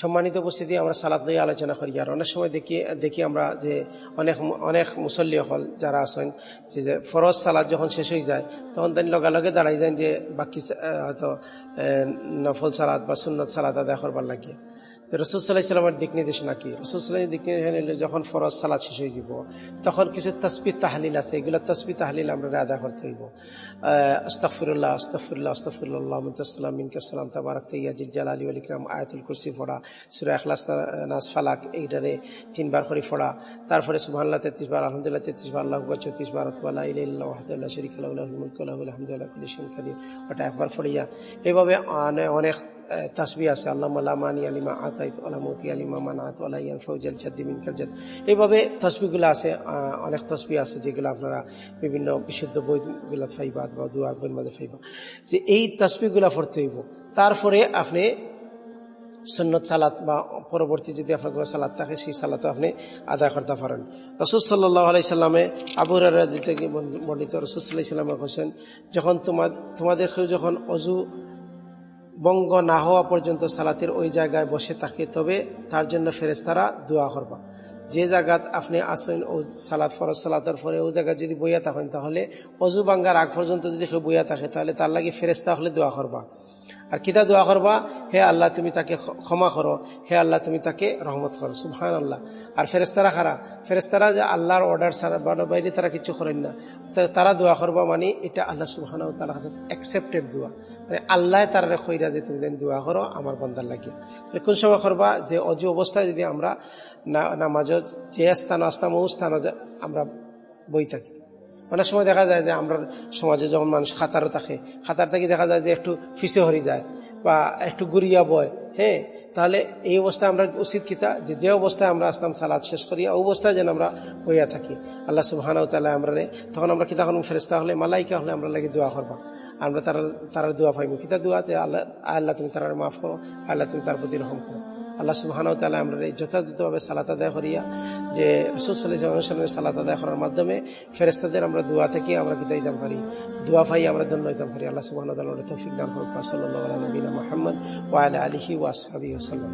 সম্মানিত উপস্থিতি, আমরা সালাদ লইয়া আলোচনা করি। আর অনেক সময় দেখি দেখি আমরা যে অনেক অনেক মুসল্লি হল যারা আছেন, যে যে ফরজ সালাদ যখন শেষ হয়ে যায়, তখন তিনি লগালগে দাঁড়াই যান যে, বাকি হয়তো নফল সালাদ বা সুন্নত সালাদ আদায় করবার লাগে। রসুল্লাহ ইসলামের দিক নির্দেশনা কি রসুল্লাহ দিক নির্দেশনা যখন ফরজ সালাদ শেষ হয়ে যাব তখন কিছু তসবি তাহলিল আছে। এগুলো তসবি তাহলিল আমরা আদা করতে হইব। আস্তফিরুল্লাহ আস্তফিরুল্লাহ আস্তফিরুল্লাহ মিনতাসালাম মিনকাসালাম তাবারক তৈয়াজিল জালালি আল ইকরাম, আয়াতুল কুরসি পড়া, সুরা এখলাস নাস ফালাক, এইটারে তিনবার করে পড়া। তারপরে সুবহানাল্লাহ তেত্রিশ বার, আলহামদুলিল্লাহ তেত্রিশ বার, আল্লাহ চৌত্রিশ বার ওয়াহদাহু লা শারীকা ওটা একবার পড়িয়া। এইভাবে অনেক তাসবি আছে। আল্লাহ মানি আলিমা এইভাবে তসবিগুলো আছে অনেক তসবি আছে যেগুলো আপনারা বিভিন্ন বিশুদ্ধ বইগুলো ফাইবা বা দুয়ার বইয়ের মধ্যে ফাইবা। যে এই তসবিগুলো পড়তে হইব। তারপরে আপনি সুন্নত সালাত বা পরবর্তী যদি আপনার কোনো সালাত থাকে, সেই সালাতও আপনি আদায় করতে পারেন। রসুল সাল্লাহ আলাই সাল্লামে আবু রাদি থেকে বর্ণিত রসুল সাল্লাহ সাল্লামে হোসেন যখন তোমার তোমাদের কেউ যখন অজু বঙ্গ না হওয়া পর্যন্ত সালাতের ওই জায়গায় বসে থাকে, তবে তার জন্য ফেরেস্তারা দোয়া করবা। যে জায়গাত আপনি আসেন ও সালাত ফরজ, সালাতের পরে ওই জায়গায় যদি বইয়া থাকেন, তাহলে অজু বাঙ্গার আগ পর্যন্ত যদি কেউ বইয়া থাকে, তাহলে তার লাগে ফেরেস্তা হলে দোয়া করবা। আর কিতা দোয়া করবা? হে আল্লাহ, তুমি তাকে ক্ষমা করো। হে আল্লাহ, তুমি তাকে রহমত করো। সুবহান আল্লাহ আর ফেরেস্তারা খারা ফেরেস্তারা যে আল্লাহর অর্ডার বা বাইরে তারা কিছু করেন না। তারা দোয়া করবা মানে এটা আল্লাহ সুবহান তালা কাছে অ্যাকসেপ্টেড দোয়া। আল্লাহ তারা খৈরা যে তুমি যেন দোয়া করো, আমার বন্দার লাগিয়ে তাহলে কোন সময় করবা যে অজু অবস্থায় যদি আমরা নামাজ যে স্থান আসতাম ও স্থান আমরা বই থাকি। অনেক সময় দেখা যায় যে আমরা সমাজে যখন মানুষ খাতারও থাকে, খাতার থাকি দেখা যায় যে একটু ফিসে হরি যায় বা একটু গুড়িয়া বয় হ্যাঁ তাহলে এই অবস্থায় আমরা উচিত কিতা যে যে অবস্থায় আমরা আসলাম, সালাদ শেষ করি অবস্থায় যেন আমরা হইয়া থাকি। আল্লাহ সুবাহানাও তালা আমরা তখন আমরা কিতা কোনো ফেরেস্তা হলে, মালাইকা হলে আমরা লাগে দোয়া করবা। আমরা তারা তারা দোয়া পাইব। কিতা দোয়া? যে আল্লাহ আল্লাহ তুমি তারা মাফ করো, আল্লাহ তুমি তার প্রতি রহম করো। আল্লাহ সুবাহানাও তালা আমরা যথাযথভাবে সালাত আদায় করিয়া যে রসুল্লাহ অনুসরণের সালাত আদায় করার মাধ্যমে ফেরেস্তাদের আমরা দোয়া থেকে আমরা কিন্তু ইতাম পারি দোয়া ফাই আমরা ধন্য ইতাম পারি আল্লাহ সুবাহ তৌফিক দান করুক। সাল্লাহ নবীনা মোহাম্মদ ওয়াল আলহি ওয়াসাবি ওসাল্লাম